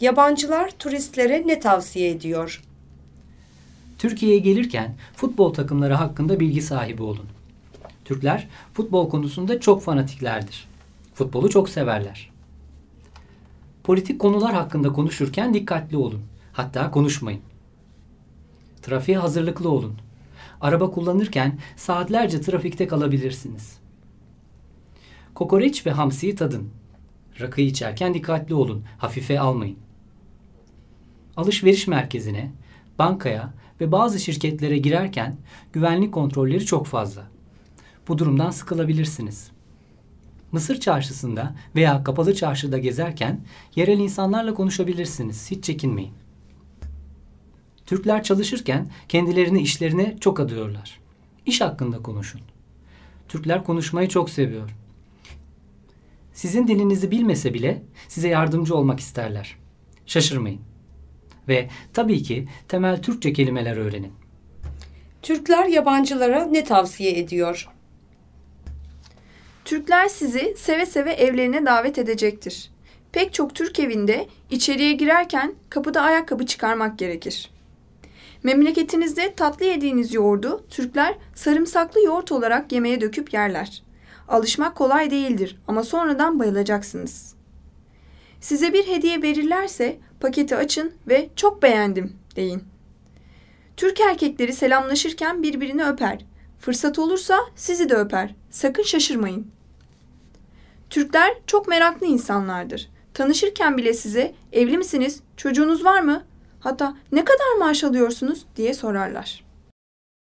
Yabancılar turistlere ne tavsiye ediyor? Türkiye'ye gelirken futbol takımları hakkında bilgi sahibi olun. Türkler futbol konusunda çok fanatiklerdir. Futbolu çok severler. Politik konular hakkında konuşurken dikkatli olun. Hatta konuşmayın. Trafiğe hazırlıklı olun. Araba kullanırken saatlerce trafikte kalabilirsiniz. Kokoreç ve hamsiyi tadın. Rakıyı içerken dikkatli olun. Hafife almayın. Alışveriş merkezine, bankaya ve bazı şirketlere girerken güvenlik kontrolleri çok fazla. Bu durumdan sıkılabilirsiniz. Mısır çarşısında veya kapalı çarşıda gezerken yerel insanlarla konuşabilirsiniz. Hiç çekinmeyin. Türkler çalışırken kendilerini işlerine çok adıyorlar. İş hakkında konuşun. Türkler konuşmayı çok seviyor. Sizin dilinizi bilmese bile size yardımcı olmak isterler. Şaşırmayın. Ve tabii ki temel Türkçe kelimeler öğrenin. Türkler yabancılara ne tavsiye ediyor? Türkler sizi seve seve evlerine davet edecektir. Pek çok Türk evinde içeriye girerken kapıda ayakkabı çıkarmak gerekir. Memleketinizde tatlı yediğiniz yoğurdu Türkler sarımsaklı yoğurt olarak yemeğe döküp yerler. Alışmak kolay değildir ama sonradan bayılacaksınız. Size bir hediye verirlerse paketi açın ve çok beğendim deyin. Türk erkekleri selamlaşırken birbirini öper. Fırsat olursa sizi de öper. Sakın şaşırmayın. Türkler çok meraklı insanlardır. Tanışırken bile size evli misiniz, çocuğunuz var mı? Hatta ne kadar maaş alıyorsunuz diye sorarlar.